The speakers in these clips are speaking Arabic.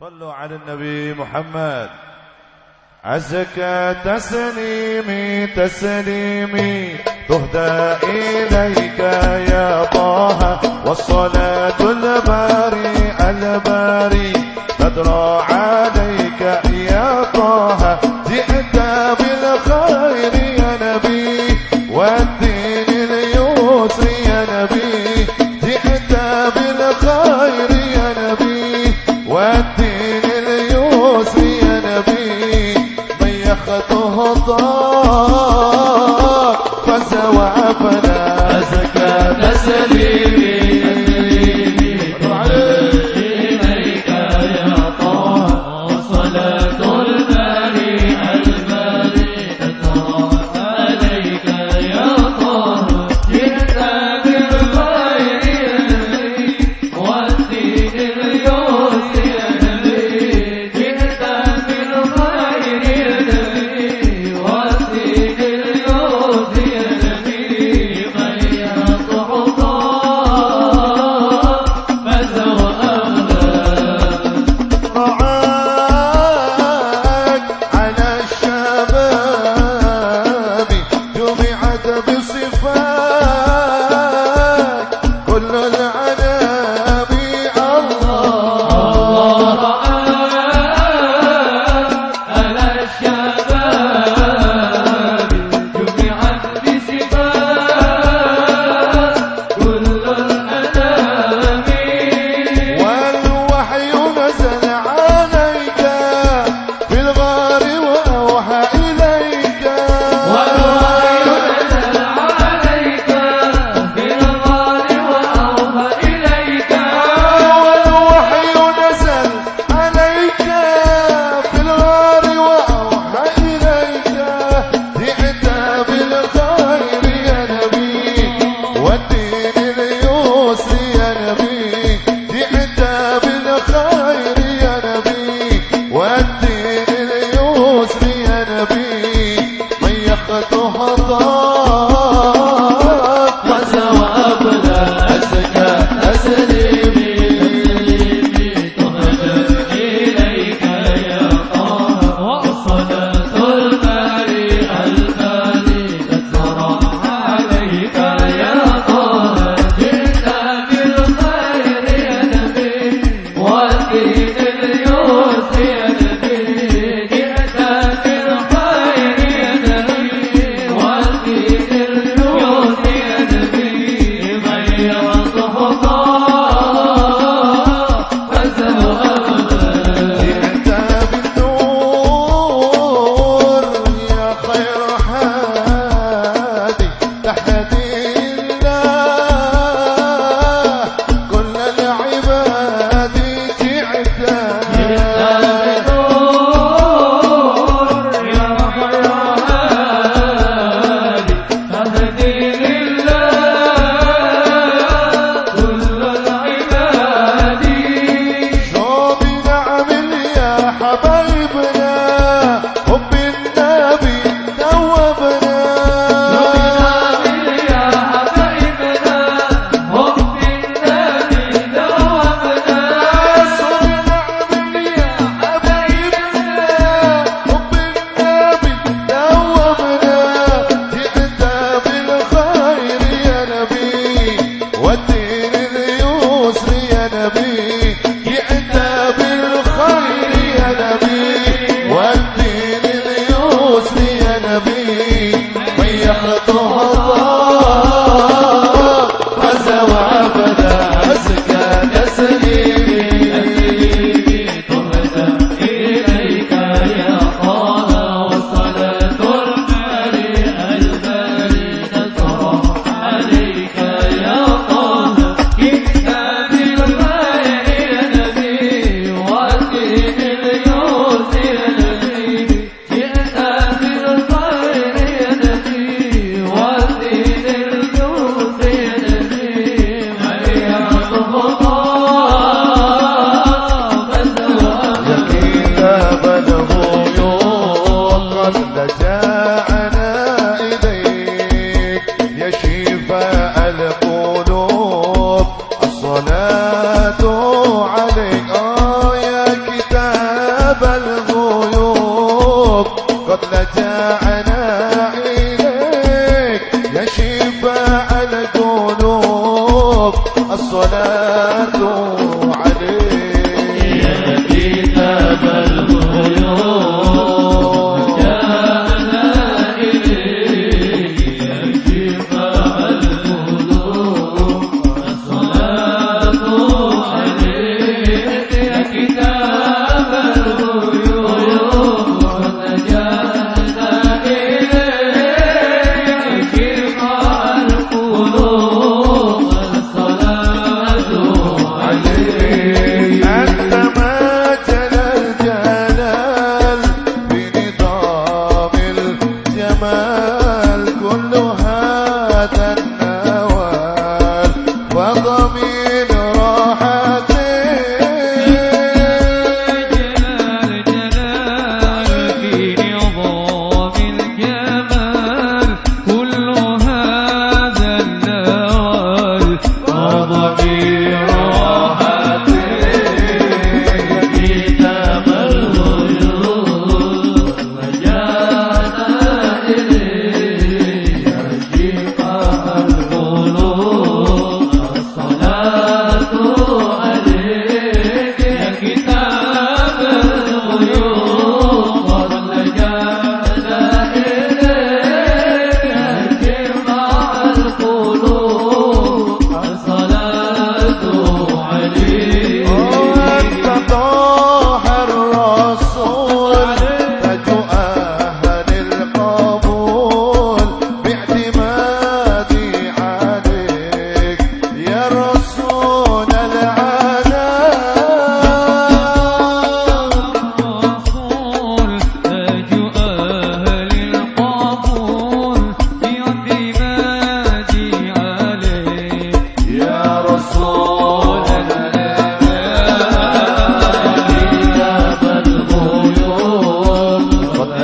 صلوا على النبي محمد. عزك تسليمي تسليمي. تهدى إليك يا طه. والصلاة الباري الباري تدرى عليك يا طه. والدين اليسري يا نبي ضيق خطوه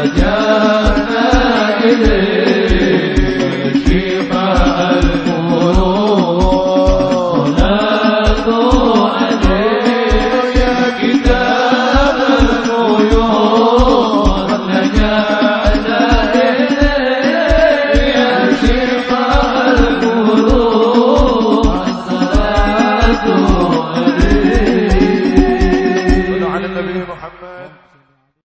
Yeah.